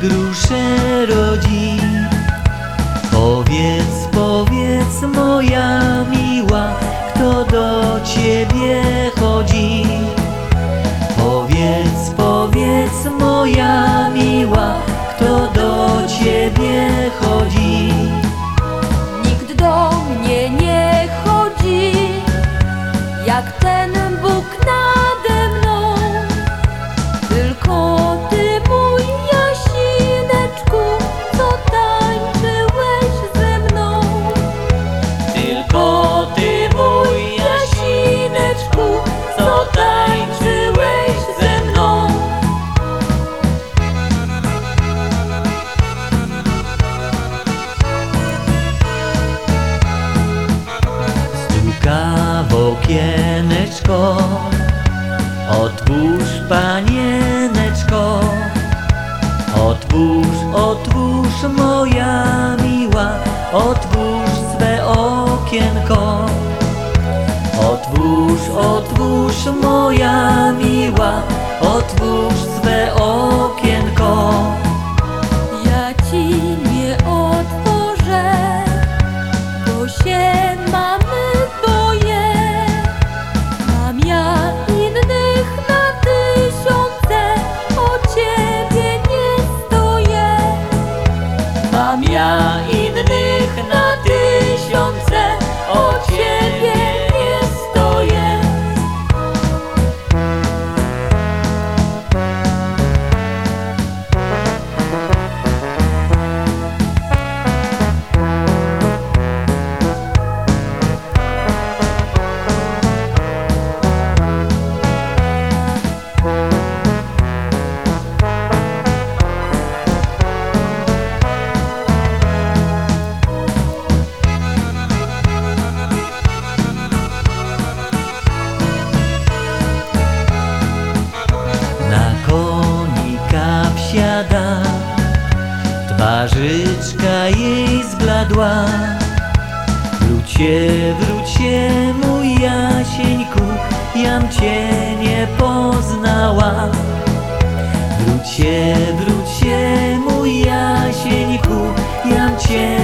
grusze rodzi. Powiedz, powiedz moja miła, kto do ciebie chodzi. Powiedz, powiedz moja miła, kto do ciebie chodzi. Okieneczko. Otwórz panieneczko. Otwórz, otwórz moja miła. Otwórz swe okienko. Otwórz, otwórz moja Yeah. Twarzyczka jej zbladła. Wrócie, wrócie mój Jasieńku Jam cię nie poznała. Wrócie, wrócie mój Jasieńku Jam cię